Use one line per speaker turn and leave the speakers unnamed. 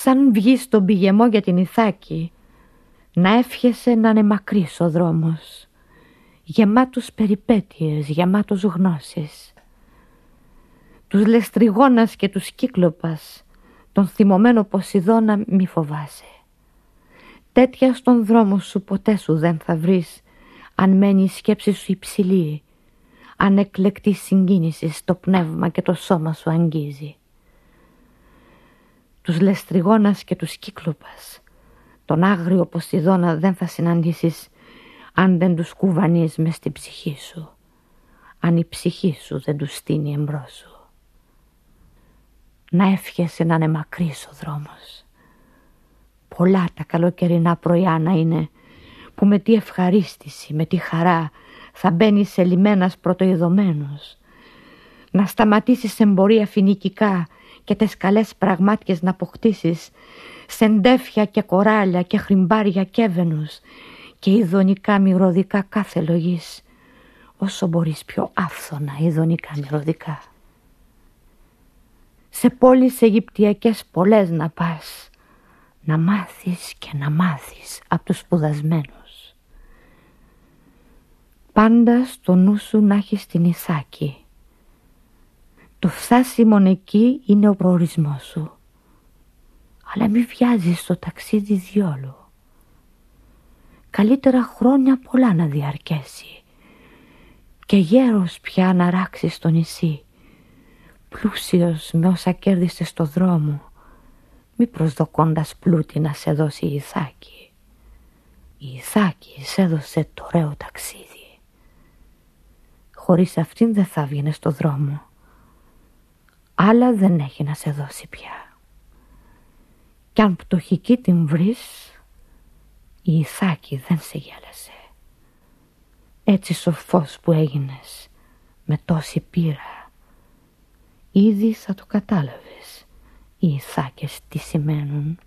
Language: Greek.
σαν βγει στον πηγεμό για την Ιθάκη, να εύχεσαι να είναι μακρύς ο δρόμος, γεμάτος περιπέτειες, γεμάτος γνώσεις. Τους λεστριγόνας και τους κύκλοπας, τον θυμωμένο Ποσειδώνα μη φοβάσαι. Τέτοια στον δρόμο σου ποτέ σου δεν θα βρεις, αν μένει η σκέψη σου υψηλή, αν εκλεκτή συγκίνησης στο πνεύμα και το σώμα σου αγγίζει τους λεστριγόνας και τους κύκλοπας. Τον άγριο Ποσειδώνα δεν θα συναντήσεις αν δεν τους κουβανείς μες στην ψυχή σου. Αν η ψυχή σου δεν τους στείνει εμπρός σου. Να εύχεσαι να είναι μακρύς ο δρόμος. Πολλά τα καλοκαιρινά πρωιά να είναι που με τι ευχαρίστηση, με τι χαρά θα μπαίνει σε λιμένας πρωτοειδωμένος. Να σταματήσεις εμπορία φοινικικά και τις καλές πραγμάτιες να αποκτήσεις σεντέφια και κοράλια και χρυμπάρια και βενους και ειδονικά μυρωδικά κάθε λογής όσο μπορείς πιο άφθονα ειδονικά μυρωδικά. Σε πόλεις Αιγυπτιακές πολλές να πας να μάθεις και να μάθεις από τους σπουδασμένους. Πάντα στο νου σου να έχεις την Ιθάκη το φτάσιμον εκεί είναι ο προορισμός σου. Αλλά μη βιάζεις το ταξίδι διόλου. Καλύτερα χρόνια πολλά να διαρκέσει. Και γέρος πια να ράξεις στο νησί. Πλούσιος με όσα κέρδισε στο δρόμο. Μη προσδοκώντας πλούτη να σε δώσει η Ιθάκη. Η Ιθάκη σε έδωσε το ωραίο ταξίδι. Χωρίς αυτήν δεν θα βγαινε στο δρόμο άλλα δεν έχει να σε δώσει πια. Κι αν πτωχική την βρεις, η Ιθάκη δεν σε γέλασε. Έτσι σοφός που έγινες, με τόση πείρα, ήδη θα το κατάλαβες οι Ιθάκες τι σημαίνουν.